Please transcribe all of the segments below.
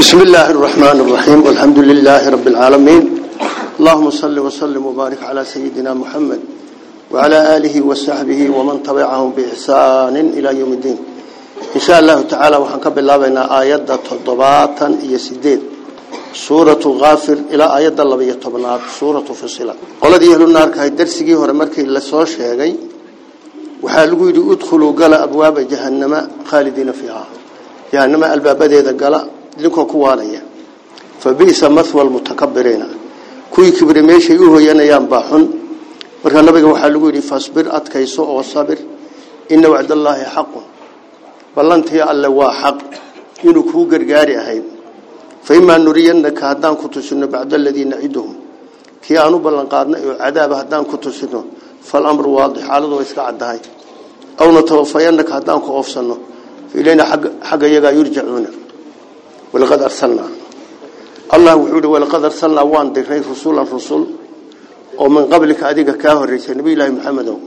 بسم الله الرحمن الرحيم والحمد لله رب العالمين اللهم صل وسلم وبارك على سيدنا محمد وعلى آله وصحبه ومن تبعهم بإحسان إلى يوم الدين إن شاء الله تعالى وحنكب الله بين آيات تضباطا يسديد سورة غافر إلى آيات الله بيطبنات سورة فصلة قال دي أهل النار كهي درسي هو مركي لسوش هيغي وحالقوا يدي ادخلوا قال أبواب جهنم خالدين فيها جهنم الباب دي قال idinkoo ku waalaya. Fa bisa mathwa almutakabiriina kuwii kibri meeshay u hoyanayaan baa xun. Marka nabiga waxaa lagu yidhi fasbir adkayso oo sabir. Ina wacdallaahi xaqun ballantii alle waa xaq. Inuu kuu gargaari ahayd fa imaa nuriyannaka haddaan ku tusino bacda aladii naciduhum. Kii aan u ballanqaadnay oo cadaaba haddaan ku tusino falamru waadix. Xaaladu way iska caddahay. Aw natawafayannaka haddaan ku oofsanno. Ilayna xagga iyagaa yurjacuuna walaqad arsalnaa. Allah wuxuu yidhi walaqad arsalnaa waan diray rusulan rusul oo min qablika adiga kaa horreysay nabi ilaahi maxamedow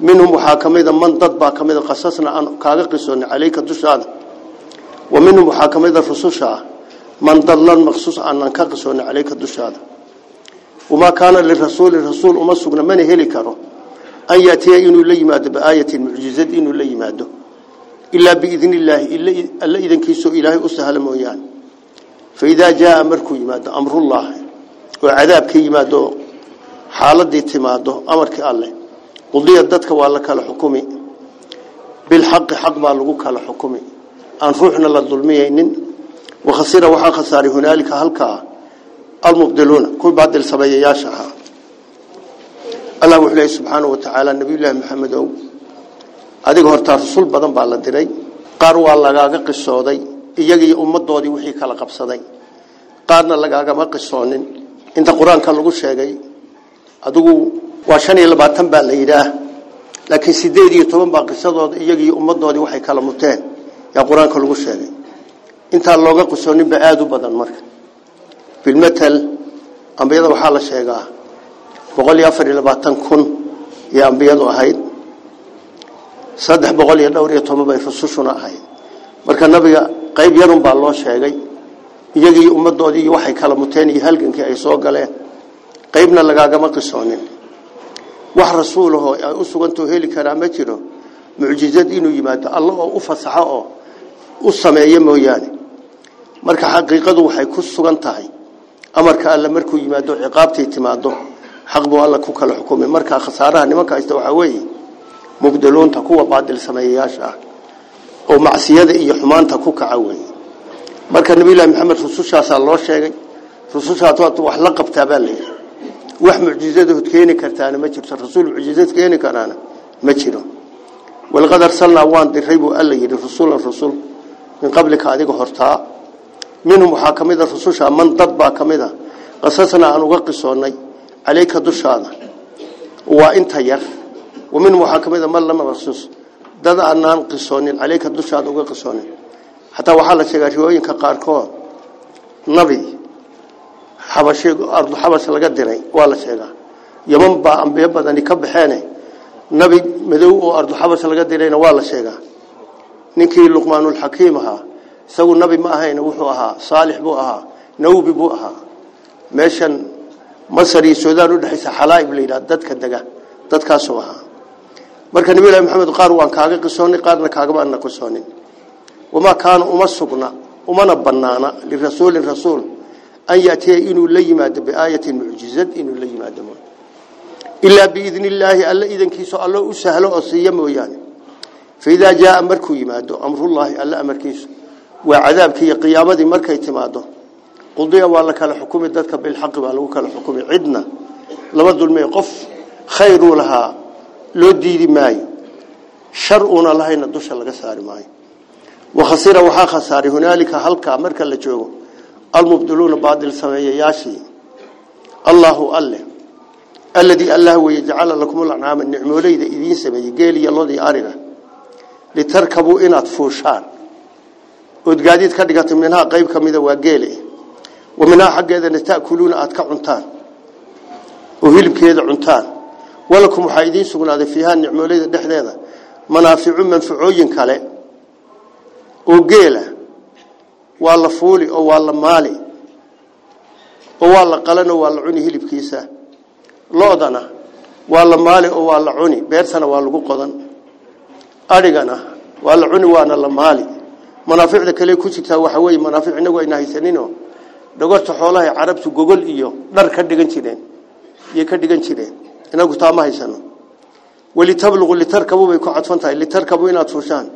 minhum waxaa ka mida man dad baa ka mida qasasna aan kaaga qisoonay caleyka dushaada. Wa minhum waxaa ka mida rususha ah man dadlan maqsuus aanaan ka qisoonay caleyka dushaada. Wamaa kaana lirasuuli rasuul uma sugna mana heli karo an yaatiya inuu la yimaado biaayatin mucjizad inuu la yimaado ilaa biidn illaahi alla idankiisoo ilaahay u sahla fa faidaa jaa markuu yimaado amrullaahi oo cadaabka yimaado xaaladii timaado amarkii alleh qudiya dadka waa la kala xukumi. Bilxaqi xaq baa lagu kala xukumi. Aan ruuxna la dulmiyaynin. Wakhasira waxaa khasaaray hunaalika halkaa almubdiluuna kuwii baadil sameeyayaasha allah wuxuu lehy subxaanau wa tacaala nabiyulaahi maxamedow adiga horta rasuul badan baa la diray. Qaar waa lagaaga qisooday. Iyagii ummadoodii wixii kala qabsaday. Qaarna lagaagama qisoonin. Inta qur'aanka lagu sheegay adigu waa shan iyo labaatan baa la yidhaah. Laakiin sideed iyo toban baa qisadooda iyagii ummadoodii waxay kala muteen. Yaa qur'aanka lagu sheegay. Intaa looga qisooninba aada u badan marka. Bilmatal ambiyada waxaa la sheegaa boqol iyo afar iyo labaatan kun iyo ambiyadu ahayd saddex boqol iyo dhowr iyo toban bay rusushuna ahayd. Marka nabiga qayb yarun baa loo sheegay. Iyagii ummadoodii waxay kala muteen iyo halgankii ay soo galeen. Qaybna lagaagama qisoonin. Wax rasuulahoo ay u sugantao heli karaa ma jiro. Mucjizad inuu yimaado alla oo u fasaxo oo u sameeyo mooyaane. Marka xaqiiqadu waxay ku sugan tahay. Amarka alle markuu yimaado ciqaabtii timaado xaq buu alla ku kala xukumay. Marka khasaaraha nimanka haysta waxaa weeye mubdaloonta kuwa baadil sameeyayaasha ah oo macsiyada iyo xumaanta ku kaca weeye. Marka nabiyullaahi maxamed rusushaasaa loo sheegay rusushaas wax la qabtaa baa layidhi wax mucjizadood keeni kartaana ma jirto rasuul mucjizad keeni karaana ma jiro. Walaqad arsalnaa waan diray buu alla yidhi rasuulan rasul min qablika adiga hortaa. Minhum waxaa ka mid a rususha man dad baa ka mid aan uga qisoonnay caleyka dushaada. Waa inta yar wamin waxaa ka mid a man lama qasus dad aanaan qisoonin caleyka dushaada uga qisoonin xataa waxaa la sheegaa riwooyinka qaarkood nabi xabash arduxabash laga diray waa la sheegaa yaman baa ambiyo badani ka baxeene nabi madow oo arduxabash laga dirayna waa la sheegaa ninkii luqmaanulxakiim ahaa isagu nabi ma ahayn wuxuu ahaa saalix buu ahaa nawbi buu ahaa meeshan masar iyo suudaan udhexaysa xalaaib la yidhaha marka nabi ilaahay maxamed qaar waan kaaga qisoonay qaarna kaaga baan qisoonin. Wama kaana uma sugna umana banaana li rasuulin rasuul an yaatiya inuu la yimaado bi aayatin mu'jizat inuu la yimaado illa bi idnillaahi alla idankiisu alla u sahlo oo siiyo mooyaan fiida jaa markuu yimaado amrullaahi alla amarkiisu waa cadaabkii qiyaamadii markay timaado qudiya waa la kala xukumi dadka bil haqq baa lagu kala xukumi. Cidna lama dulmay qof khayru lahaa loo diidi maayo. Shar una lahayna dusha laga saari maayo. Wakhasira waxaa khasaaray hunaalika halkaa marka la joogo almubdiluuna baadil sameeyayaashii. Allahu alle alladii allah weye jacala lakum lancaama nicmooleyda idiin sameeyey geel iyo lodii ariga litarkabuu inaad fuushaan. Ood gaadiid ka dhigatay minhaa qayb ka mida waa geele. Wa minhaa xaggeedana ta'kuluuna aad ka cuntaan. Oo hilibkeeda cuntaan walakum waxaa idiin sugnaaday fiihaa nicmooleyda dhexdeeda manaaficu manfacooyin kale oo geela waa la fuuli oo waa la maali oo waa la qalan oo waa la cuni hilibkiisa. Loodana waa la maali oo waa la cuni. Beertana waa lagu qodan. Adhigana waa la cuni waana la maali. Manaaficda kale ku jirtaa waxa weeye manaafic inagu ayna haysaninoo dhogorta xoolaha carabtu gogol iyo dhar ka dhigan jireen iyo ka dhigan jireen inagu taa ma haysano. Walitabluquu litarkabuu bay ku cadfan tahay litarkabuu inaad fushaan.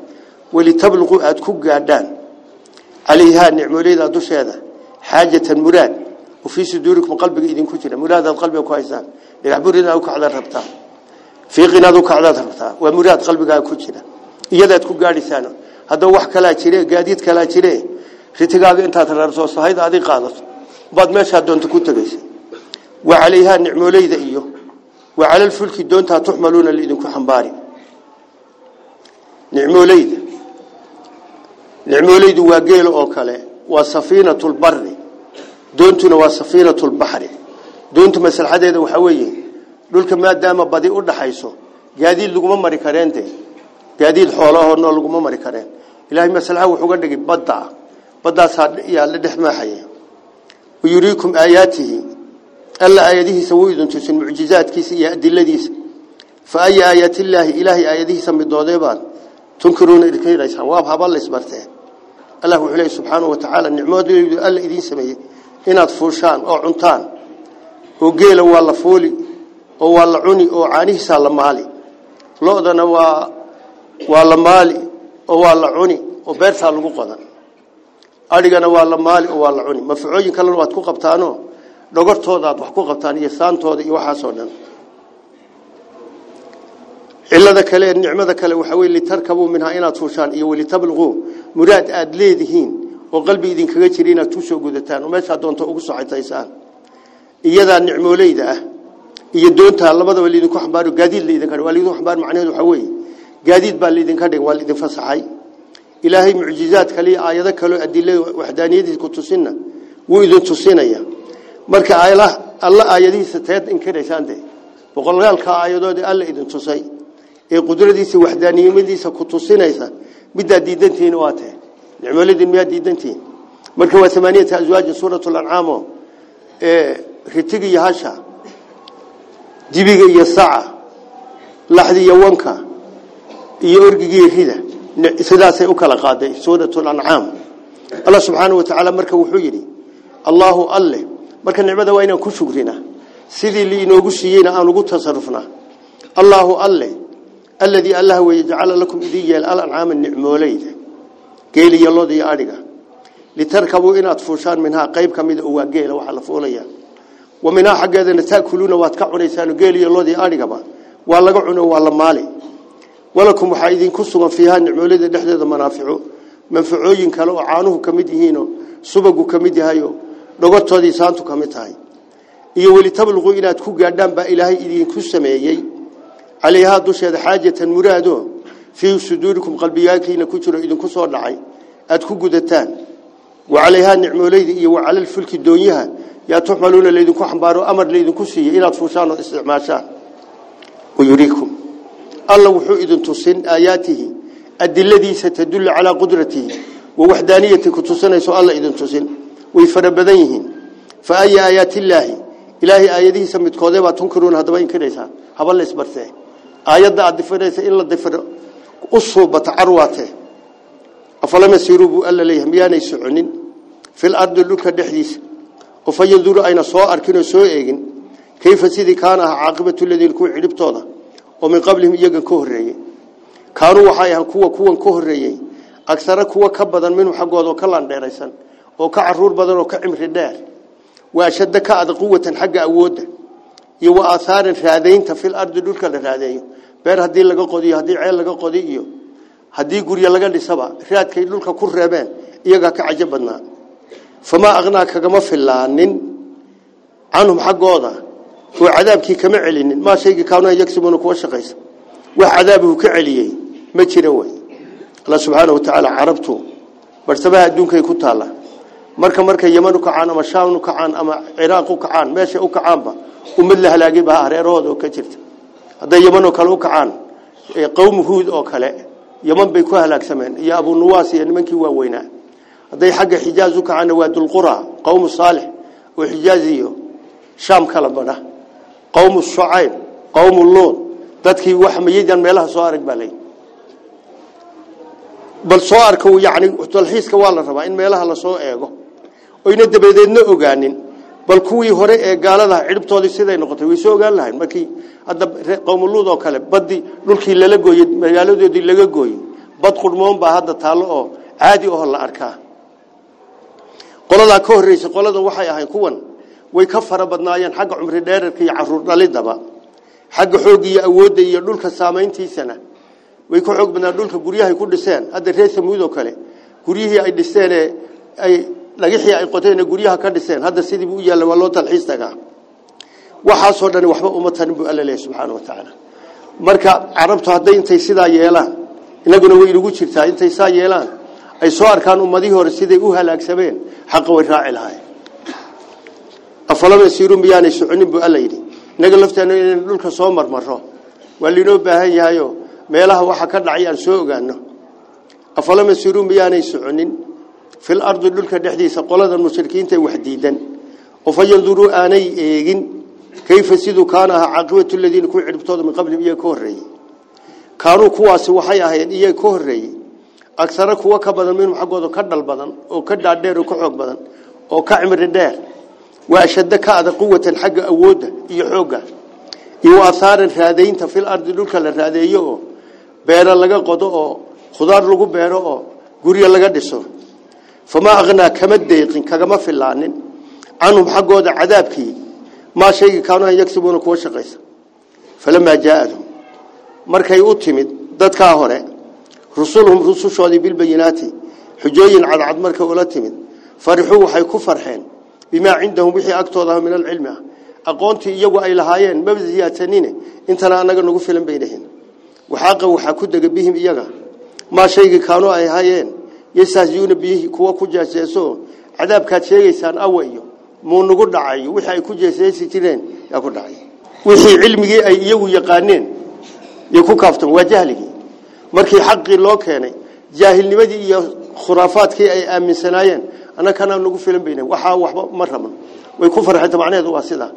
Walitabluquu aada ku gaadhaan. Calayhaa nicmooleeda dusheeda xaajatan muraad o fii suduurikum qalbiga idinku jira. Muraadaad qalbiga ku haysaan dhagaxbur inaad ukacdaad rabtaa fiiq inaad ukacdaad rabtaa waa muraad qalbigaa ku jira. Iyadaad ku gaadhisaano haddaba wax kalaa jire gaadiid kalaa jire. Ritigaaga intaad rarto sahayda adig qaadato. Baad meeshaa doonta ku tegaysa wa calayhaa nicmoolayda iyo وعلى الفلك دون تحملون اللي إذن كحنباري نعم ليذ نعم ليذ وقيل أوكله وسفينة البر doontuna waa safiinatu lbaxri doontu maslaxadeeda waxaa weeye dhulka maadaama badi u dhaxayso gaadiid laguma mari kareen de gaadiid xoolahoodnoo laguma mari kareen ilaahay maslaxa wuxuu ga dhigay badda baddaasaa yaa la dhex maaxaya wayuriikum aayaatihi alla aayadihiisa wuu idin tusin mucjizaadkiisa iyo adiladiisa. Fa aya aayaatillaahi ilaahay aayadihiisa midoodeebaan tunkiruuna irkiraysaan waab haba la isbarteen allah wuxuu leeyahy subxaanahu wa tacaala nicmoodeedu alla idiin sameeyey. Inaad fuushaan oo cuntaan oo geela waa la fuuli oo waa la cuni oo caanihiisaa la maali. Lo-dana waa waa la maali oo waa la cuni oo beertaa lagu qodan adhigana waa la maali oo waa la cuni. Mafacooyin kalena waad ku qabtaanoo dhogortooda aad wax ku qabtaan iyo saantooda iyo waxaasoo dhan cilada kale nicmada kale waxaa weye litarkabuu minhaa inaad fuushaan iyo walitabluquu muraad aada leedihiin oo qalbi idinkaga jira inaad ku soo gudataan oo meesha doonto ugu socotaysaan iyadaa nicmooleyda ah iyo doonta labadaba laydinku xambaaro gaadiid laydinka dhig waa laydinku xambaar macnaheedu waxaa weeye gaadiid baa laydinka dhig waa laydin fasaxay ilaahay mucjizaad kale iyo aayado kaleo adilada waxdaaniyadiisa ku tusinna wuu idin tusinaya marka alla aayadihiisa teed inkiraysaan dee. Boqolaalka aayadood ee alla idin tusay. Ee qudradiisa waxdaaniyimadiisa ku tusinaysa middaa diidantihiin waa tee nicmooladin miyaa diidantihiin marka waa amaaniyata aswaaji suurat lancaamo ee ritiga iyo hasha dibiga iyo saca laxda iyo wanka iyo orgigiiyo rida. Sidaasay u kala qaaday suurat lancaam allah subxaana wa tacaala marka wuxuu yidhi allaahu alle marka nicmada waa inaan ku shugrina sidii liinoogu siiyeyna aan ugu tasarufnaa allaahu alle alladii allah weeye jacala lakum idin yeel alancaama nicmooleyda iyo lod iyo adhiga. Litarkabuu inaad fuushaan minhaa qayb ka oo waa geela waxaa la fuulaya. Wa minhaa xaggeedana taakuluuna waad ka cunaysaan geel iyo lod iyo adhigaba waa laga cuno waa la maali. Walakum waxaa idinku sugan fiihaa nicmoolada dhexdeeda manaafico manfacooyin kale oo caanuhu ka mid subagu ka mid dhogortoodii saantu ka mid tahay iyo welitabluquu inaad ku gaadhaan baa ilaahay idinku sameeyey calayhaa dusheeda xaajatan muraado fii suduurikum qalbiyaalkiina ku jiro idinku soo dhacay aad ku gudataan wa calayhaa nicmooleyda iyo wa cala lfulki doonyaha yaa tuxmaluuna laydinku xambaaro amar laydinku siiyey inaad fuushaan oo isticmaashaan wayuriikum alla wuxuu idin tusin aayaatihi adiladiisa tadullu calaa qudratihi wa waxdaaniyati ku tusinayso alla idin tusin la isbartee aayadda aad difiraysa in la difiro u suubata carwaate afalam yasiiruu buu alla leeyahay miyaanay soconin fil ardi dhulka dhexdiisa oo fa yanduru ayna soo arkin oo soo eegin kayfa sidii kaana aha caaqibatu ladiina kuwa cidhibtooda oo min qablihim iyagan ka horreeyey kaanuu waxay ahaan kuwa kuwan ka horreeyey agsara kuwa ka badan minhu xaggooda oo ka landheeraysan oo ka caruur badan oo ka cimri dheer wa ashadda ka ada quwatan xagga awoodda iyo wa aahaaran raadaynta fil ardi dhulka la raadeeyo beer haddii laga qodiyo haddii ceel laga qodi iyo haddii laga dhisaba raadkay dhulka ku reebeen iyagaa ka cajo badnaa famaa aqnaa kagama filaanin canhum xaggooda oo cadaabkii kama celinin maa shaygii kaanua yagsibuuna kuwa shaqaysa wax cadaabuhu ka celiyey ma jira wey alla subxaana wa tacaala carabtu bartamaha adduunkay ku taalla marka markay yaman u kacaan ama shaam u kacaan ama ciraaq u kacaan meeshay u kacaanba ummad la halaagay baa hareerahooda oo ka jirta. Hadday yaman oo kale u kacaan qowm huud oo kale yaman bay ku halaagsameen. Iyo abunuwaas iyo nimankii waaweynaa hadday xagga xijaaz u kacana waa dulqura qowmu saalix oo xijaaz iyo shaam kala badha qowmu shucayb qowmu luud dadkii wax mayidan meelaha soo arag baa bal soo arka yani dalxiiska waa la rabaa in meelaha la soo eego oyna dabadeedna ogaanin. Bal kuwii hore ee gaalada cidhibtoodii siday noqotay way soo ogaan lahayn. Markii hadda qowmuluud oo kale badii dhulkii lala gooyey magaaladoodii laga gooyey bad qurmoon baa hadda taallo oo caadi oo la arkaa. Qoladaa ka horreysay qolada waxay ahayn kuwan way ka fara badnaayeen xagga cumri dheerarka iyo carruur dhalidaba. Xagga xoog iyo awoodda iyo dhulka saamayntiisana way ku xoog badnaa dhulka guryahay ku dhiseen. Hadda reer samuud oo kale guryihii ay dhiseen ee ay dhagixii ay qoteen ee guryaha ka dhiseen. Hadda sidii buu u yaallay waa loo dalxiis tagaa waxaasoo dhan waxba uma tarin buu alla leeyahay subxaana wa tacaala marka carabtu hadday intay sidaa yeelaan inaguna way inugu jirtaa. Intay saa yeelaan ay soo arkaan ummadihii hore siday u halaagsameen xaqa way raaci lahayn afalam yasiiruu miyaanay soconin buu alla yidhi. Inaga lafteena inaynu dhulka soo marmaro waa linoo baahan yahayo meelaha waxa ka dhacay aan soo ogaano afalam yasiiruu miyaanay soconin fil ardi dhulka dhexdiisa qoladan mushrikiinta wax diidan oo fayanduruu aanay eegin kayfa siduu kaana ahaa caaqibatu ladiina ku ciribtooda min qablihim iyaga ka horreeyey kaanuu kuwaasi waxay ahayd iyaga ka horreeyey agsara kuwa ka badan minhum xaggooda ka dhal badan oo ka dhaadheer oo ka xoog badan oo ka cimri dheer waa ashadda ka adag quwatan xagga awoodda iyo xoogga iyo athaaran raadaynta fil ardi dhulka la raadeeyo oo beero laga qodo oo khudaar lagu beero oo guryo laga dhiso famaa aqnaa kama deeqin kagama filaanin canhum xaggooda cadaabkii maa shaygii kaanuu an yagsibuuna kuwa shaqaysa falamaa jaaadum markay u timid dadkaa hore rusuluhum rusushoodii bilbayinaati xujooyin cadcad markay ula timid farixuu waxay ku farxeen bimaa cindahum wixii agtooda min alcilmi ah aqoontii iyagu ay lahaayeen maba ziyaadsanine intana anaga nagu filan bay dhahin waxaaqa waxaa ku dega bihim iyaga maa ku jeeseeso cadaabkaad sheegaysaan awa iyo muu nagu dhacayo wixii ay ku jeeseesi jireen yaa ku dhacay wixii cilmigii ay iyagu yaqaaneen yay ku kaaftan waa jahligii markii xaqii loo keenay jaahilnimadii iyo khuraafaadkii ay aaminsanaayeen annakana nagu filan bayna waxaa waxba ma rabno way ku farxeen macnaheedu waa sida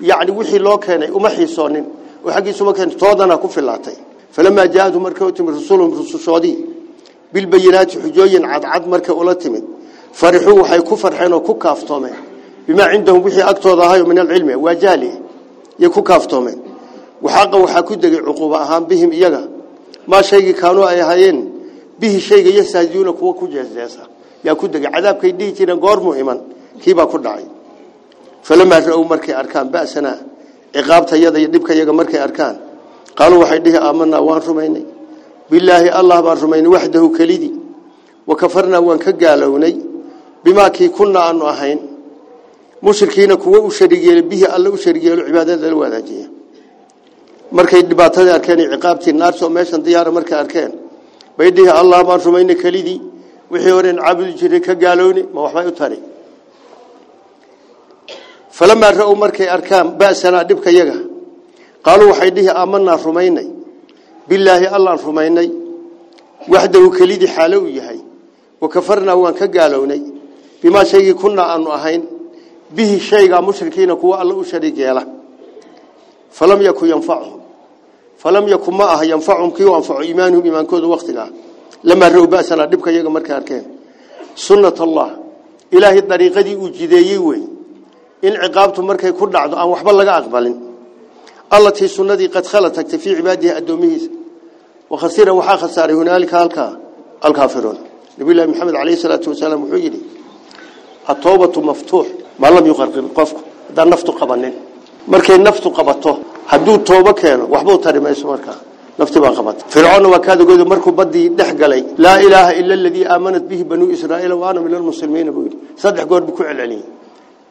yacni wixii loo keenay uma xiisoonin oo xaggiisuma keen toodana ku filaatay falamaa jaaadu markay u timid rusulhum rusushoodii oo ku kaaftoomeen bimaa cindahum wixii agtooda ahayo min alcilmi waa jahli yay ku kaaftoomeen waxaaqa waxaa ku degay cuquuba ahaan bihim iyaga maa shaygii kaanuu ay ahaayeen bihi shayga yastahziyuuna kuwa ku jeesjeesa yaa ku degay cadaabkay dhihi jireen goormuu iman kiibaa ku dhacay falamaa ra-ow markay arkaan ba'sanaa ciqaabtayada iyo dhibkayaga markay arkaan qaaluu waxay dhihi aamanaa waan rumaynay bilaahi allah baan rumaynay waxdahu kelidii wa kafarnaa waan ka gaalownay bimaa kii kunna aanu ahayn mushrikiina kuwa u sharigeelo bihi alle u sharigeelo cibaadada la wadaajiya markay dhibaatadii arkeen iyo ciqaabtii naartoo meeshan diyaara markay arkeen bay dhihi allah baan rumaynay kelidii wixii horeen caabudi jiray ka gaalowni ma waxbay u tari falamaa ra'ow markay arkaan ba'sanaa dhibka yaga qaaluu waxay dhihi aamanaa rumaynay uu yahay wa kafarnaa waan ka gaalownay bimaa shaygii kunnaa aanu ahayn bihi shaygaa mushrikiina kuwa alla u shariig yeela falam yakun yanfacuhum falam yakun ma aha yanfacuhum kii u anfaco iimaanuhum iimaankooda waktigaa lamaa ra-ow ba'sanaa dhibka yaga markay arkeen sunnat allah ilaahay dariiqadii uu jideeyey wey in ciqaabtu markay ku dhacdo aan waxba laga aqbalin allatii sunnadii qad khala tagtay fii cibaadihi addoomihiisa wakhasira waxaa khasaaray hunaalika halkaa alkaafiruun nabiyullahi maxamed calayhi salaatu wasalaam wuxuu yidhi atowbatu maftuux maa lam yuqarqir qofku haddaan naftu qabanin markay naftu qabato hadduu toobo keeno waxbuu tari mayso markaa nafti baa qabatay fircoonna waa kaad ogeedo markuu baddii dhex galay laa ilaaha ila aladii aamanat bihi banuu israa'iila wa ana min almuslimiina buu yidhi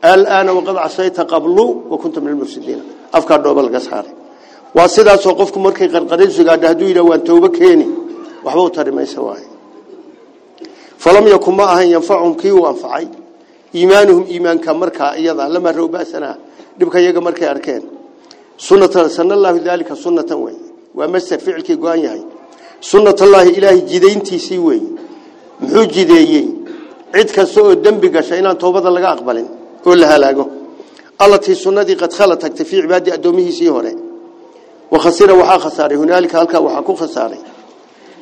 saddex goor buu ku celceliyey alaana waqad casayta qablu wa kunta min almufsidiina afkaa dhooba laga saaray waa sidaasoo qofku markay qarqaraysugaadha hadduu yidhah waan toobo keeni waxba u tari maysa waaye falam yakun ma ahan yanfachum kii uu anfacay iimaanuhum iimaanka markaa iyada lamaa row basanaa dhibka iyaga markay arkeen sunata sana allaahu daalika sunnatan wey waa master ficilkii go-an yahay sunnatallaahi ilaahay oo la halaago. Allatii sunnadii qad khala tagtay fii cibaadii addoomihiisii hore. Wa khasira waxaa khasaaray. Hunaalika halkaa waxaa ku khasaaray.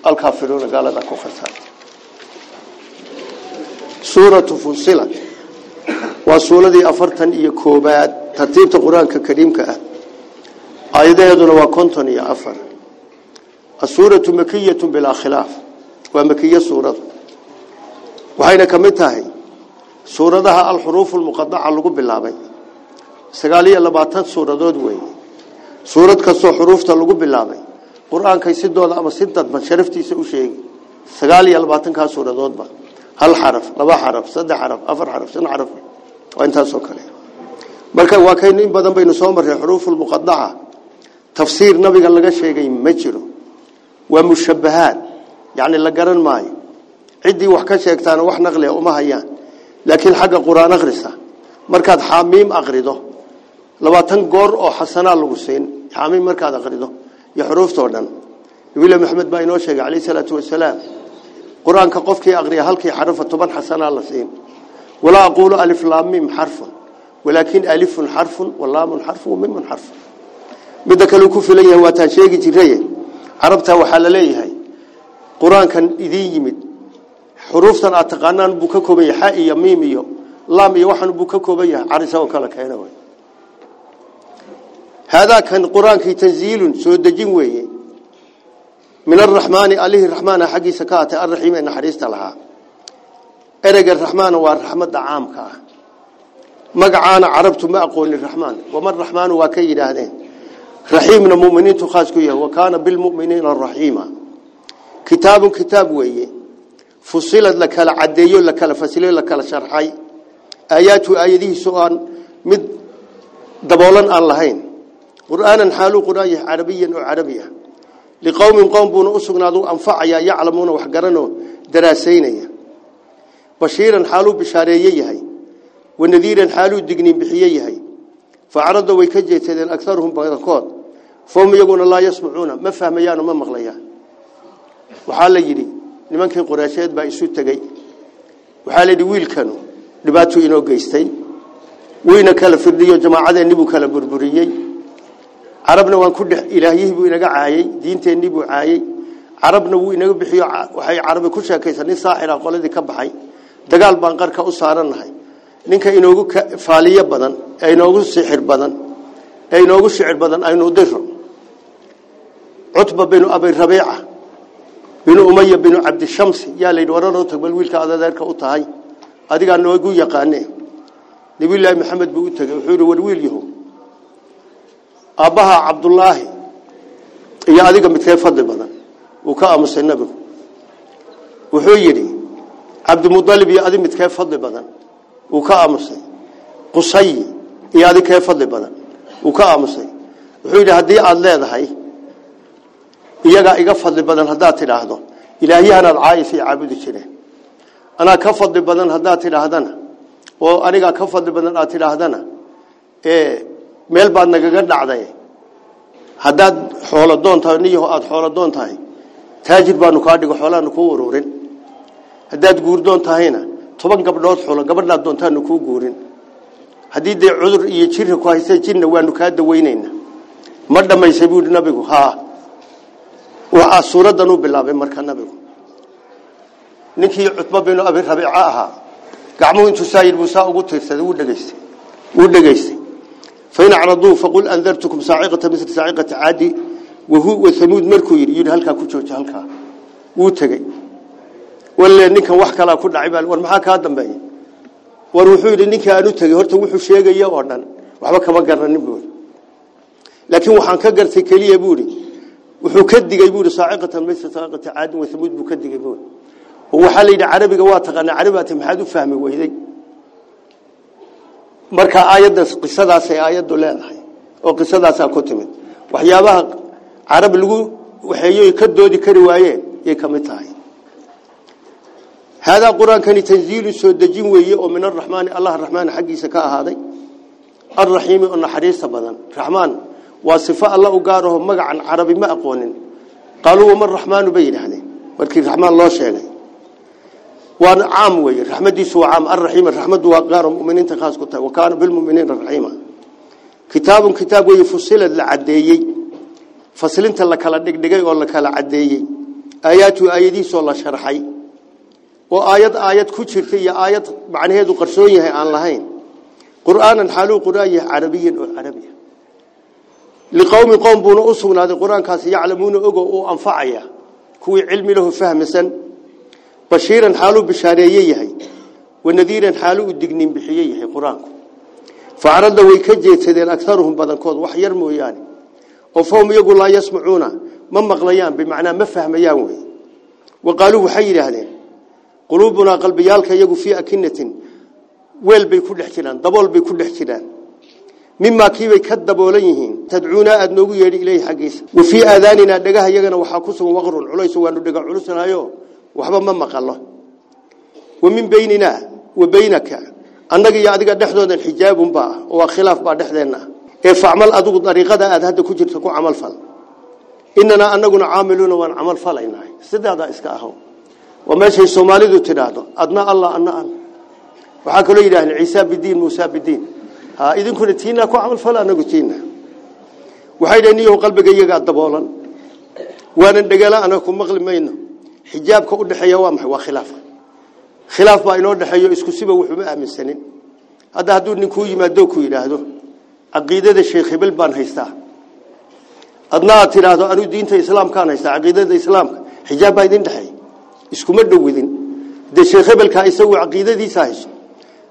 Alkaafiruuna gaalada ku khasaaray. Suuratu fusilat waa suuradii afartan iyo koobaad tartiibta qur'aanka kariimka ah. Aayadaheeduna waa konton iyo afar. Asuuratu makiyatu bilaa khilaaf. Waa suuradaha alxuruufu lmuqadaca lagu bilaabay. Sagaal iyo labaatan suuradood weeye. Suurad kastoo xuruufta lagu bilaabay. Qur'aankay sidooda ama si dadban sharaftiisa u sheegi. Sagaal iyo labaatankaa suuradoodba. Hal xaraf laba xaraf saddex xaraf afar xaraf shan xaraf. Waa intaasoo kale. Marka waa kaynu in badan baynu soo marray xuruufulmuqadaca tafsiir nabiga laga sheegay ma jiro. Waa mushabahaad yacni la garan maayo. Ciddii wax ka sheegtaana wax naqliya uma hayaan laakiin xagga qur'aan akhrisa. Markaad xaamiim akrido labaatan goor oo xasanaa lagu siin xaamiim markaad akrido iyo xuruuftoo dhan. Nabilah maxamed baa inoo sheegay calayh salaatu wasalaam qur'aanka qofkii akriya halkii xarafa toban xasanaa la siin. Walaa aquulu alif laamim xarfun walaakin alifun xarfun walaamun xarfun wamimun xarfun. Midda kale ku filan yahay waataan sheegi jiraye carabta waxaa la leeyahay qur'aankan idiin xuruuftan aad taqaanaan buu ka kooban yahay xa iyo miim iyo laam iyo waxaan buu ka kooban yahay carisa oo kale keena wey haadaa kan qur-aankii tanziilun soo dejin weeye min araxmaani alihi raxmaana xaggiisa ka atay araxiim ee naxariista lahaa ereyga raxmaana waa raxmadda caamka ah magacaana carabtu ma aqoonin raxmaan waman raxmaanu waa ka yidhaahdeen raxiimna muminiintu khaas ku yahay wa kaana bilmuminiina raxiima kitaabun kitaab weeye fusilad la kala cadeeyo la kala fasilo la kala sharxay aayaatu aayadihiisu aan mid daboolan aan lahayn qur'aanan xaaluu qur'aan yahay carabiyan oo carabi ah liqowmin qowm buuna u sugnaadu anfacayaa yaclamuuna wax garanoo daraasaynaya bashiiran xaaluu bishaareeye yahay wanadiiran xaaluu digniin bixiye yahay facrada way ka jeedsadeen agaruhum badankood fahum iyaguna laa yasmacuuna ma fahmayaano ma maqlayaan waxaa la yidhi nimankii qureysheed baa isu tegey waxaa la yidhi wiilkanu dhibaatuu inoo geystay. Wuyna kala firdhiyo jamaacadeenni buu kala burburiyey. Carabna waan ku dhex ilaahyihii buu inaga caayey diinteennii buu caayey. Carabna wuu inaga bixiyo waxay carabi ku sheekaysa nin saaxira qoladii ka baxay. Dagaal baan qarka u saarannahay ninka inoogu faaliyo badan ee inoogu sixir badan ee inoogu shicir badan aynu diro. Cutba binu abi rabiica binu umaya binu cabdishamsi yaa la yidhi wararoo tag wiilka aad adeerka u tahay adigaa noogu yaqaane nabiyullaahi maxamed buu u wuxuu war wiil yahow aabbaha cabdullaahi iyo adiga midkee fadli badan uu ka aamusay nabigu wuxuu yidhi cabdimualib iyo adi midkee fadli badan uu ka aamusay. Qusay iyo adi kee fadli badan uu ka aamusay. Wuxuu yidhi haddii aada leedahay iyagaa iga fadli badan haddaad tidhaahdo. Ilaahyahanaad caayis ay caabudi jireen. Anaa ka fadli badan haddaad tidhaahdana oo anigaa ka fadli badan aad tidhaahdana meel baad nagaga dhacday. Haddaad xooladoon tahay niyaho aada xooladoon tahay taajir baanu kaa dhigo xoolaanu kuu ururin. Haddaad guurdoon tahayna toban gabdhood xulo gabadhaad doontaanu kuu guurin. Haddii dee cudur iyo jirka ku haysta jirna waanu kaa daweynayna ma dhammaysay buuhi nabigu haa waxaa suuraddan u bilaabay marka nabigu. Ninkii cutba binu abi rabiica ahaa gacmuhu intuu saa yidhi buu saa ugu tiirsaday wuu dhegaystay wuu dhegaystay. Fain acraduu faqul andartukum saaciqata mila saaciqati caadi wahamuud markuu yidhi yidhi halkaa ku jooja halkaa. Wuu tegey. Walle ninkan wax kalaa ku dhacay war maxaa kaa dambeeya war wuxuu yidhi ninka aan u tegey horta wuxuu sheegaya oo dhan waxba kama garanin buuri laakiin waxaan ka gartay keliya buuri wuxuu ka digay buuri saaciqatan mila saaciqati caadi wahamuud buu ka digay buuri oo waxaa la yidhi carabiga waa taqaanaa carabigaati maxaad u fahmi weyday? Marka aayadda qisadaasay aayaddu leedahay oo qisadaasaa ku timid. Waxyaabaha carab lagu waxeeyo ka doodi kari waayeen yay ka mid tahay. Haadaa qur'aankani tanziilu soo dejin weeye oo min araxmaani allah raxmaan xaggiisa ka ahaaday. Alraxiimi oo naxariista badan. Raxmaan waa sifo alla u gaaraho magacan carabi ma aqoonin. Qaaluu waman raxmaanu bay yidhaahdeen markii raxmaan loo sheegay. Waana caam weeye raxmadiisu waa caam arraxiim raxmadu waa gaar mu'miniinta khaas ku tahay wakaana bilmu'miniina raxiima kitaabun kitaab weeye fusilad la cadeeyey faslinta la kala dhigdhigay oo la kala cadeeyey aayaatu aayadiisoo la sharxay. Oo aayad aayad ku jirta iyo aayad macnaheedu qarsoon ogo uu anfacaya kuwii cilmi lahu fahmisan bashiiran xaaluu bishaareeye yahay wanadiiran xaaluu u dignin bixiye yahay qur-aanku facradda way ka jeedsadeen agaruhum badankood wax yar mooyaane oo fahum iyagu laa yasmacuuna ma maqlayaan bimacnaa ma fahmayaan wey wa qaaluu waxay yidhaahdeen quluubunaa qalbiyaalka iyagu fii akinatin weel bay ku dhex jiraan dabool bay ku dhex jiraan mimaa kiibay ka daboolan yihiin. Tadcuunaa aada noogu yeedhi ileyhi xaggiisa. Wa fii aadaaninaa dhagaha iyagana waxaa ku sugan waqrun culays waanu dhega culusnahayo waxba ma maqalo wa min beyninaa wa beynaka annaga iyo adiga dhexdoodan xijaabunba ah oo waa khilaaf baa dhexdeenna. Ee facmal adigu dariiqada aad hadda ku jirta ku camal fal. Inanaa anaguna caamiluuna waan camal falaynahay sidaadaa iska aho waa meeshay soomaalidu tidhaahdo adna allah adna alla waxaa kaloo yidhahdeen bidiin muusa bidiin ha idinkuna tiinaa ku camal fala anagu tiina. Waxay qalbiga iyagaa daboolan. Waanan dhegala anaga ku xijaabka u dhexeeya waa maxay? Waa khilaaf. Khilaaf baa inoo dhexeeyo isku siba wuxuuma aaminsanin hadda hadduu ninkuu yimaado ku yidhaahdo caqiidada sheekh hebel baan haystaa. Adna aad tidhaahdo anuu diinta islaamkaan haystaa caqiidada islaamka. Xijaab baa idin dhexeey iskuma dhowidin. Dee sheekh hebelkaa isagu caqiidadiisa hayso.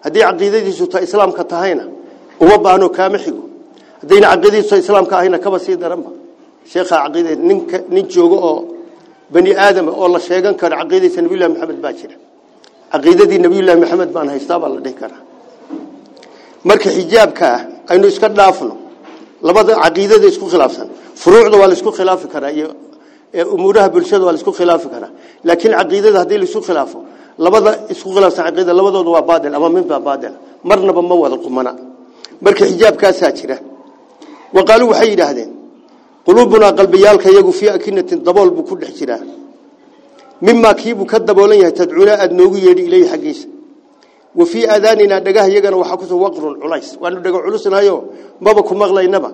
Haddii caqiidadiisu ta islaamka tahayna uma baahno kaama xigo. Haddayna caqiidadiisu ta islaamka ahayna kaba sii daranba sheekhaa caqiida ninka nin joogo oo bani aadama oo la sheegan karo caqiidadiisa nabiyullahi maxamed baa jira. Caqiidadii nabiyullahi baan haystaa la dhihi karaa. Marka xijaabka ah aynu iska dhaafno labada caqiidada isku khilaafsan furuucda waa isku khilaafi karaa iyo umuuraha bulshada waa isku khilaafi karaa. Laakiin caqiidada haddii isku khilaafo labada isku khilaafsan caqiidada labadooda waa baadil ama mid baa baadil. Marnaba ma wada qumana marka xijaabkaasaa jira. Waqaaluu waxay yidhaahdeen quluubunaa qalbiyaalka iyagu fii akinatin dabool buu ku dhex jiraa. Mimaa kiibuu ka daboolan yahay tadcuunaa aada noogu yeedhi ileyhi xaggiisa. Wa fii aadaaninaa dhagaha iyagana waxaa kusugan waqrun culays. Waanu dhego culusnahayo maba ku maqlaynaba.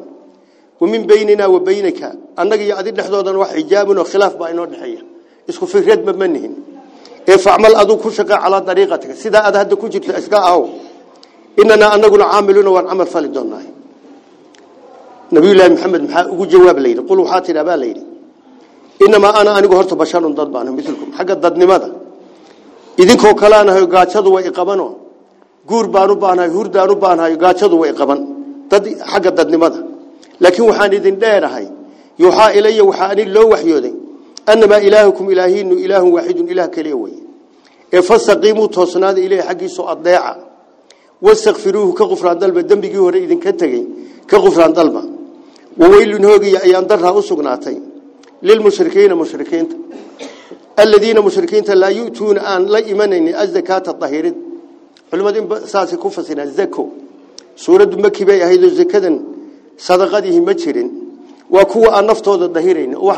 Wa min beynina wa beynaka annaga iyo adi dhexdoodana wax xijaabun khilaaf baa inoo dhexeeya. Isku fikradba ma nihin. Ee facmal aduu ku shaqa calaa dariiqatika sidaa aad hadda ku jirto iska ahow inanaa anaguna caamiluuna waan camal fali doonaa nabiyullaahi maxamed maxaa ugu jawaab layidhi qul waxaa tidhaa baa layidhi inamaa ana anigu horta basharun dad baan milkum xagga dadnimada idinkoo kaleanahay gaajadu way iqabano guur baan u baanahay hurdaan u baanahay gaajadu way iqaban dad xagga dadnimada laakiin waxaan idin dheerahay yuuxaa ilaya waxaa ani loo waxyooday annamaa ilaahukum ilaahiinu ilaahun waaxidun ilaah keliya weye ee fastaqiimuu toosnaada ileyhi xaggiisoo adeeca wastakfiruuhu ka qufraan dalba dembigii hore idinka tegey ka qufraan dalba waweylun hoogiya ayaan darraa u sugnaatay lilmushrikiina mushrikiinta aladiina mushrikiinta laa yu'tuuna aan la imanaynin azakaata dahirid culimadu in saasay ku fasiraan zako suuraddu maki bay ahaydoo zakadan sadaqadihi ma jirin waa kuwa aan naftooda dahiraynin oo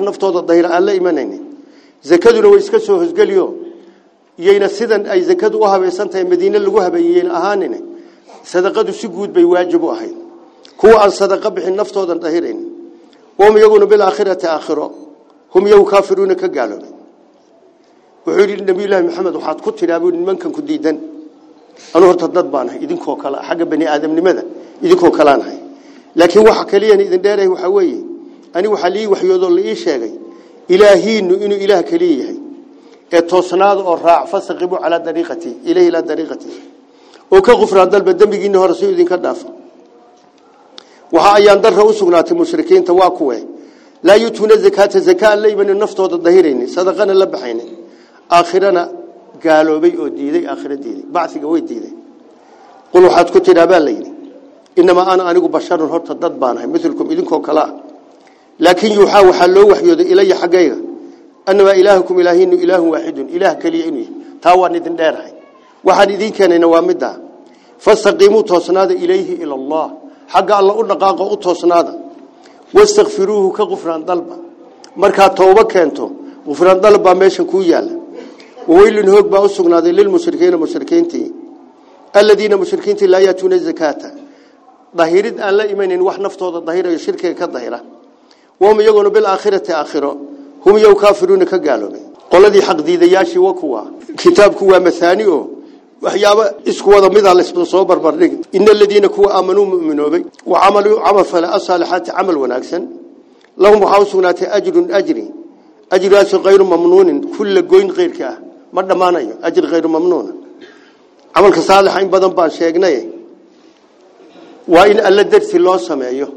iyayna sidan ay zakadu u habaysan tahay madiine lagu habeeyeen ahaanin sadaqadu si guud bay waajib u ahayd kuwa aan sadaqa bixin naftooda dahiraynin wahum iyaguna bilaakhirati aakhiro hum iyagu kaafiruuna ka gaaloobay wuxuu yidhi nabiyullaahi maxamed waxaad ku tidhaa buu nimankan ku diidan anuu horta dad baan ahay idinkoo kale xagga bani aadamnimada idinkoo kalaan ahay laakiin waxa kaliyan idin dheerahay waxaa weeye ani waxaa lii waxyoodoo la ii sheegay ilaahiinu inuu ilaah keliya yahay ee toosnaada oo raac fastaqimu calaa dariiqati ilayhi ilaa dariiqati. Oo ka qufraan dalba dembigiinna hore si idinka dhaafo waxa ayaan darra u sugnaatay mushrikiinta waa kuwe. Laa yutuuna zakaata zaka aan la imanin naftooda dahiraynin sadaqana la baxaynin aakhirana gaaloobay oo diiday aakhira diiday bacsiga way diiday. Qul waxaad ku tidhaa baa layidhi inamaa ana anigu basharun horta dad baanahay ah waxaa annamaa ilaahukum ilaahinu ilaahun waaxidun ilaah keliya inuu yahay taa waan idin dheerahay waxaan idiin keenayna waa middaa fastaqiimuu toosnaada ilayhi ila allah xagga alla u dhaqaaqo u toosnaada wastakfiruuhu ka qufraan dalba markaad toobo keento qufraan dalb baa meeshan kuu yaalla waweylun hoog baa u sugnaaday lilmushrikiina mushrikiintii aladiina mushrikiintii laa yaatuuna zakaata dahirid aan la imanin wax naftooda dahirayo shirkiga ka dahira wahum iyaguna bilaakhirati aakhiro hum yow kaafiruuna ka gaaloobay qoladii xaqdiidayaashii wa kuwa kitaabku waa mahaani o waxyaabo isku wada mida la soo barbardhig ina aladiina kuwa aamanuu mu'minoobay wa camaluu camal fale asaalixaati camal wanaagsan lahum waxaa u sugnaatay ajrun ajri ajrigaasoo kayru mamnuunin kulla goyn keyrka ah ma dhammaanayo ajri khayru mamnuuna camalka saalixa in badan baan sheegnay waa in alla darti loo sameeyo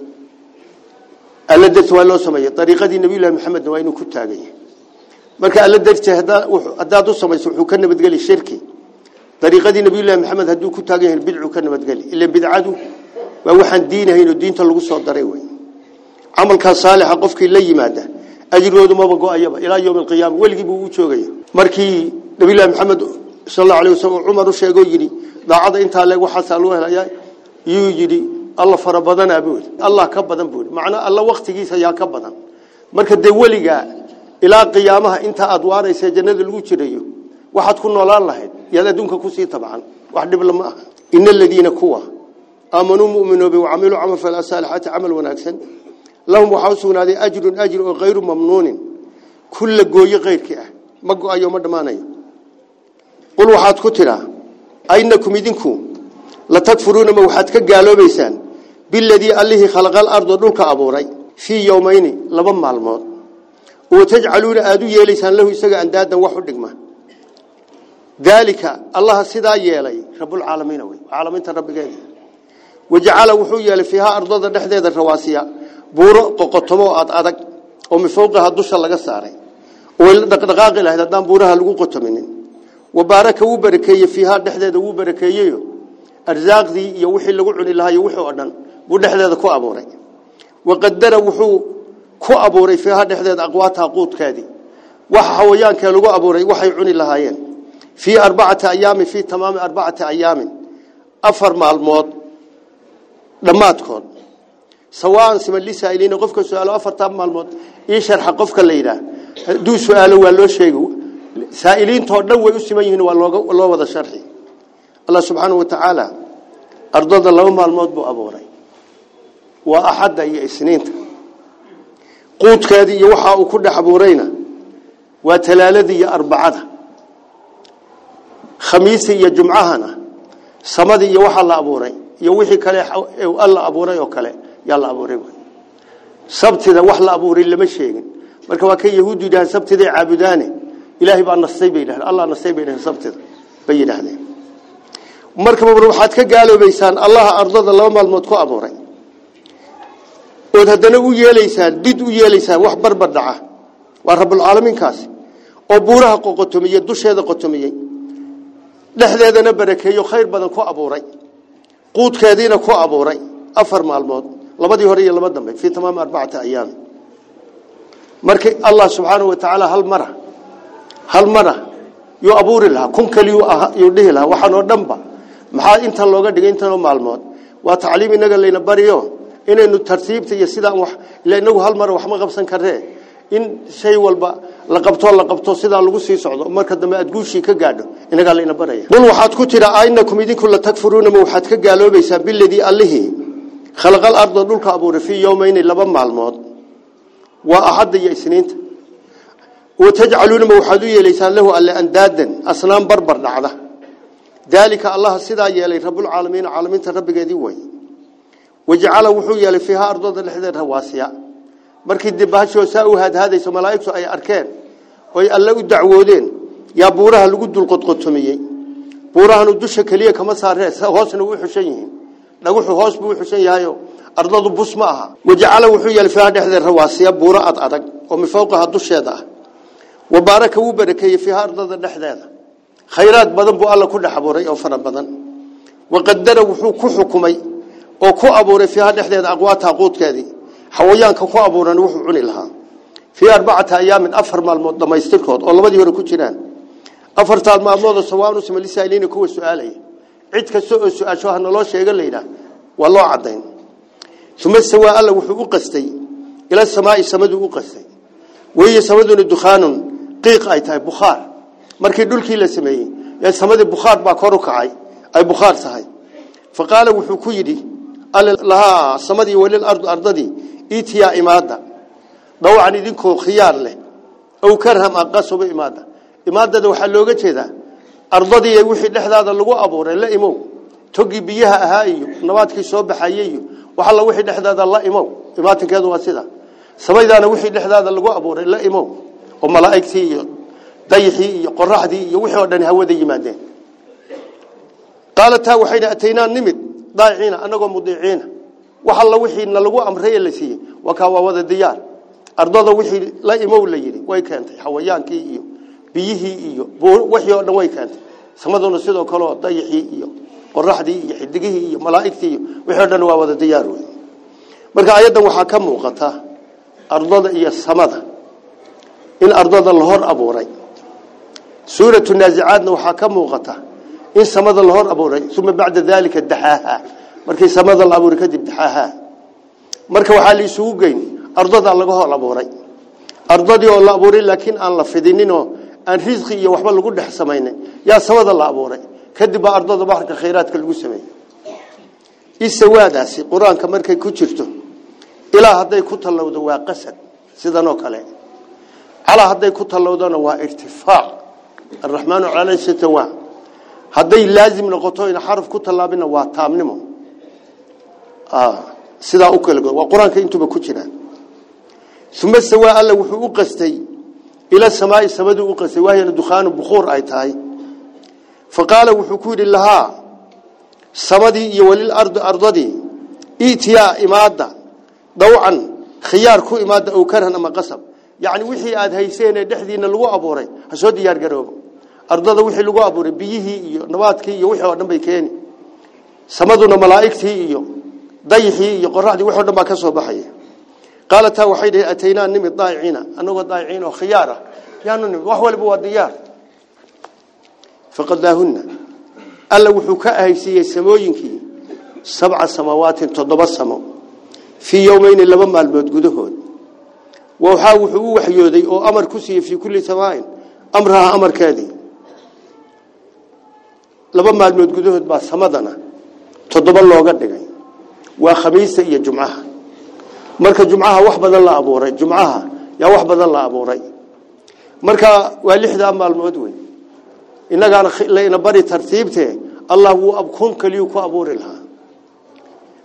alla darti waa loo sameeyo. Dariiqadii nabiyullaahi maxamedna waa inuu ku taagay. Marka alla darti haddaad u samayso wuxuu ka nabadgeli shirki. Dariiqadii nabiyullaahi maxamed hadduu ku taagan yahay bidcu ka nabadgeli. Ila bidcadu waa waxaan diinahayn oo diinta lagu soo daray wey camalkaa saalixa qofkii la yimaada ajrigoodu maba go'ayaba. Ilaa yowmi alqiyaama weligii buu u joogaya markii nabiyullahi maxamed sal allahu alayh wasalam cumar u sheegoo yidhi daacada intaa leeg waxaasaa lagu helaya yuu yidhi alla fara badanaa buu yidhi allah ka badan buu yidhi macnaa alla waktigiisa yaa ka badan marka dee weligaa ilaa qiyaamaha intaa aad waaraysa jannada lagu jirayo waxaad ku noolaan lahayd yaad adduunka ku sii tabcan wax dhib lama aha ina aladiina kuwa aamanuu mu'minoobay wacamiluu camal falasaalixaati camal wanaagsan lahum waxaa u sugnaaday ajrun ajri oo kayru mamnuunin kulla gooye keyrkii ah ma go'ayo ma dhammaanayo qul biladii allihii khalaqa alarda dhulka abuuray fii yowmayni laba maalmood oo tajcaluuna aada u yeelaysaan lahu isaga andaadan wax u dhigma daalika allaha sidaa yeelay rabbulcaalamiina wey caalamiinta rabbigeeda wajacala wuxuu yeelay fiihaa ardada dhexdeeda rawaasiya buuro qoqotomo aad adag oo min fowqiha dusha laga saaray oo dhaqdhaqaaqi lahayd haddaan buuraha lagu qotominin wabaaraka wuu barakeeyey fiihaa dhexdeeda wuu barakeeyeyo arsaaqdii iyo wixii lagu cuni lahaa iyo wixii oo dhan ku abuuray waqadara wuxuu ku abuuray fiihaa dhexdeeda aqwaataha quudkeedii waxa xawayaankee lagu abuuray waxay cuni lahaayeen fii arbacati ayaamin fii tamaami arbacati ayaamin afar maalmood dhammaadkood sawaan siman lisaa'iliina qofka su-aalo afartaa maalmood ii sharxa qofka la yidhaah hadduu su-aalo waa loo sheegi saa'iliintoo dhan way u siman yihiin waa loo wada sharxi allah subxaanahu wa tacaala ardada laba maalmood buu abuuray waa axadda iyo isniinta. Quudkeedii iyo waxa uu ku dhex abuurayna waa talaalada iyo arbacada. Khamiisi iyo jumcahana samadii iyo waxaa la abuuray iyo wixii kale alla abuuray oo kale yaa la abuuray sabtida wax la abuuray lama sheegin. Marka waa kan yahuuddu yidhahdeen sabtiday caabudaane ilaahay baa nastay bay yidhahdeen allah nastay bay yidhahdeen sabtida bay yidhaahdeen. Markaba waxaad ka gaaloobaysaan allaha ardada laba maalmood ku abuuray ood haddana u yeelaysaan did u yeelaysaan wax barbar dhaca. Waa rabbulcaalamiinkaasi oo buuraha qoqotomiyey dusheeda qotomiyey dhexdeedana barakeeyo khayr badan ku abuuray. Quudkeediina ku abuuray. Afar maalmood. Labadii hore iyo laba dambe fii tamaami arbacati ayaam. Markii allah subxaanahu wa tacaala hal mara hal mara yuu abuuri lahaa kun kaliyuu dhihi lahaa waxaan oo dhanba maxaa intan looga dhigay intanoo maalmood? Waa tacliim inaga layna bariyo inaynu tartiibta iyo sidaan wax ila inagu hal mara waxma qabsan karee in shay walba la qabto la qabto sidaa lagu sii socdo marka dambe aad guushii ka gaadho inagaa layna baraya qul waxaad ku tidha aynakum idinku la takfuruuna ma waxaad ka gaaloobaysaan biladii allihii khalaqal arda dhulka abuuray fii yowmayni laba maalmood waa axadda iyo isniinta watajcaluuna ma waxaad u yeelaysaan lahu alle andaadan asnaan barbar dhacda daalika allaha sidaa yeelay rabbulcaalamiina caalamiinta rabbigeedii way وجعله وحوية فيها أرضه الحذر هواسيا مركي الدباش ساو هاد هذا يسمى لا يكسو أي أركان ويقالوا الدعوودين يا بورها اللي قدوا القدقد سميين بورها ندوش كلية كما صار رأي سهوس نوح حسين نوح هوس بوح حسين يايو أرضه بوس معها وجعله وحوية فيها الحذر هواسيا بورا أط ومن فوقها دوش هذا وبارك وبارك فيها أرضه الحذر خيرات بدن بو الله كل حبوري أو فرن بدن. وقدره وحو كحكمي. Oo ku abuuray fiihaa dhexdeeda aqwaataha quudkeedii xawayaanka ku abuuran wuxuu cuni lahaa. Fii arbacati ayaamin afar maalmood dhammaystirkood oo labadii hore ku jiraan. Afartaa maalmoodoo sawaan usima lisaa'iliina kuwa su'aalaya. Cid kasta oo su'aasho ha naloo sheega layidhaah waa loo caddayn. Uma sawaa alla wuxuu u qastay. Ila samaai samaduu u qastay. Weeye samaduna dukhaanun. Qiiq ay tahay bukhaar. Markii dhulkii la sameeyey yaa samadii bukhaar baa kor u kacay ay bukhaar tahay faqaala wuxuu ku yidhi alla lahaa samadii walil ardu ardadii itiyaa imaada dawcan idinkoo khiyaar leh ow karham aqasuba imaada imaadada waxaa looga jeedaa ardadii wixii dhexdaada lagu abuuray la imow togii biyaha ahaa iyo nabaadkii soo baxayay iyo waxa la wixii dhexdaada la imow imaatinkeedu waa sida samaydaana wixii dhexdaada lagu abuuray la imow oo malaa'igtii iyo dayixii iyo qoraxdii iyo wixii oo dhan daa'iciina anagoo mudiiciina. Waxa la wixii lagu amray la siiyey. Wakaa waa wada diyaar. Ardada wixii la imow la yiri way keentay. Xawayaankii iyo biyihii iyo wixii oo dhan way keentay. Samaduna sidoo kale oo dayixii iyo qoraxdii iyo xidigihii iyo malaa'igtii iyo wixii dhan waa wada diyaar weey marka ayadan waxaa ka muuqata ardada iyo samada. In ardada la hor abuuray. Suuratu naazicaadna waxaa ka muuqata in samada la hor abuuray uma bacda dalika daxaaha markii samada la abuuray kadib daxaaha marka waxaa la isugu geyn ardada laga hor abuuray ardadii oo la abuuray laakiin aan la fidinin oo aan risqi iyo waxba lagu dhex samaynin yaa samada la abuuray kadib baa ardada baharka khayraadka lagu sameeyey isawaadaasi qur'aanka markay ku jirto ilaa hadday ku tallowdo hadday laazim noqoto in xaraf ku tallaabina waa taamnimo. Sidaa u kala waa qur'aanka intuba ku jira. Uma sawaa alla wuxuu u qastay ila samaai samaduu u qastay wahyana dukhaanu bukhuur ay tahay. Faqaala wuxuu ku yidhi lahaa iyo walil ardi ardadii itiyaa imaada dawcan khiyaar ku imaada ow karhan ama qasab. Yacni wixii aada hayseen ee dhexdiina lagu abuuray ha soo diyaar garoobo ardada wixii lagu abuuray biyihii iyo nabaadkii iyo wixii oo dhan bay keeni samaduna malaa'igtii iyo dayixii iyo qoraxdii wixii oo dhan baa ka soo baxaya qaalataa waxay dhihi ataynaa nimid daa'iciina annagoo daa'iciin oo khiyaar ah yaanu nimid wax waliba waa diyaar faqadaahunna alla wuxuu ka ahaysiiyey samooyinkii sabca samawaatin toddoba samo fii yowmeyni laba maalmood gudahood waxaa wuxuu u waxyooday oo amar ku siiyey fii kulli samaain amraha amarkeedii laba maalmood gudahood baa samadana toddoba looga dhigay. Waa khamiista iyo jumcaha. Marka jumcaha wax badan la abuuray jumcaha yaa wax badan la abuuray. Marka waa lixdaa maalmood wey innagaana layna bari tartiibtee allah wuu abkun kaliyuu ku abuuri lahaa.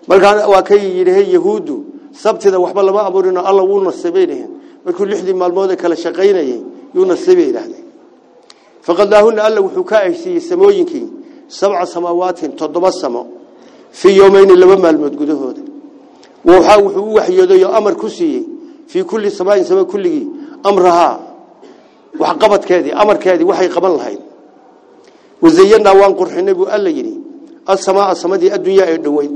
Markaa waa kay yidhi yahuuddu sabtida waxba lama abuurino alla wuu nasibay dhaheen markuu lixdii maalmood kala shaqaynayay yuu nasibay yidhaahdeen faqadaahunna alla wuxuu ka ahsiiyey samooyinkii sabca samawaatin toddoba samo fii yowmeyni laba maalmood gudahooda. Waxaa wuxuu waxyooday oo amar ku siiyey fii kulli samaain sama kulligii amrahaa waxqabadkeedii amarkeedii waxay qaban lahayd. Wazayanaa waan qurxinay alla yidhi asamaaa samadii addunyaa ee dhoweyd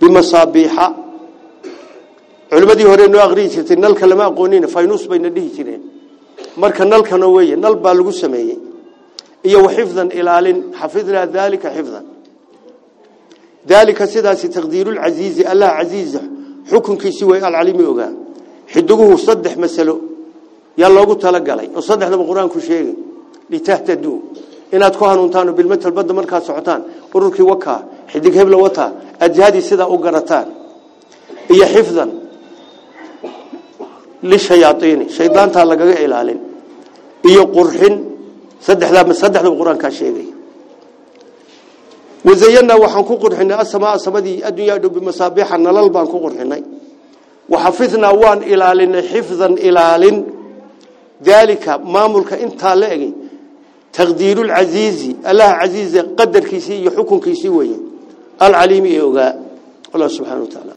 bimasaabiixa. Culimadii hore noo aqriyi jirtay nalka lama aqoonina faynus bayna dhihi jireen. Marka nalkana weeye nal baa lagu sameeyey iyo waxifdan ilaalin xafidnaa daalika xifdan. Daalika sidaasi taqdiirulcasiizi allah casiiza xukunkiisi way alcalimi ogaa xidiguhu saddex masalo yaa loogu talagalay oo saddexdaba qur'aanku sheegay. Litahtaduu inaad ku hanuuntaan bilmatal badda markaad socotaan ururkii wakaa xidig hebla wataa aad jihadii sidaa u garataan. Iyo xifdan lishayaaiini shaydaantaa lagaga ilaalin. Iyo qurxin saddexdaa saddexdaba qur'aankaa sheegay. Wazayanaa waxaan ku qurxinay asamaa samadii adduunyaa dhow bimasaabiixa nalal baan ku qurxinay. Waxafidnaa waan ilaalinay xifdan ilaalin. Daalika maamulka intaa la egay taqdiiru lcasiizi allah casiiza qadarkiisii iyo xukunkiisii weeye. Alcaliimi ee ogaa allah subxana wa taala